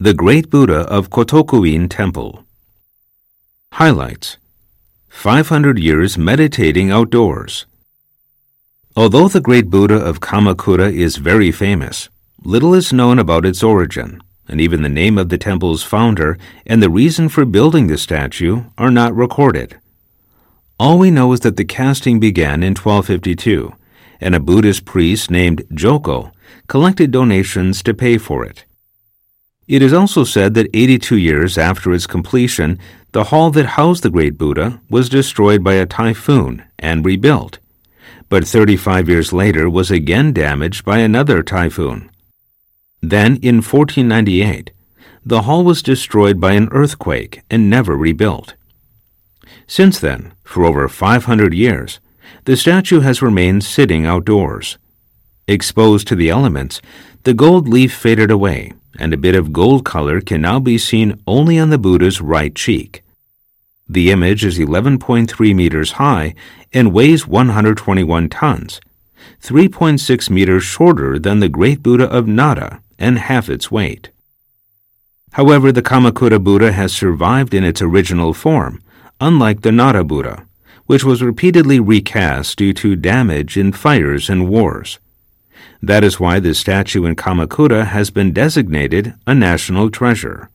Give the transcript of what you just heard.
The Great Buddha of Kotokuin Temple. Highlights 500 years meditating outdoors. Although the Great Buddha of Kamakura is very famous, little is known about its origin, and even the name of the temple's founder and the reason for building the statue are not recorded. All we know is that the casting began in 1252, and a Buddhist priest named Joko collected donations to pay for it. It is also said that 82 years after its completion, the hall that housed the great Buddha was destroyed by a typhoon and rebuilt, but 35 years later was again damaged by another typhoon. Then, in 1498, the hall was destroyed by an earthquake and never rebuilt. Since then, for over 500 years, the statue has remained sitting outdoors. Exposed to the elements, the gold leaf faded away, and a bit of gold color can now be seen only on the Buddha's right cheek. The image is 11.3 meters high and weighs 121 tons, 3.6 meters shorter than the Great Buddha of Nara and half its weight. However, the Kamakura Buddha has survived in its original form, unlike the Nara Buddha, which was repeatedly recast due to damage in fires and wars. That is why the statue in Kamakura has been designated a national treasure.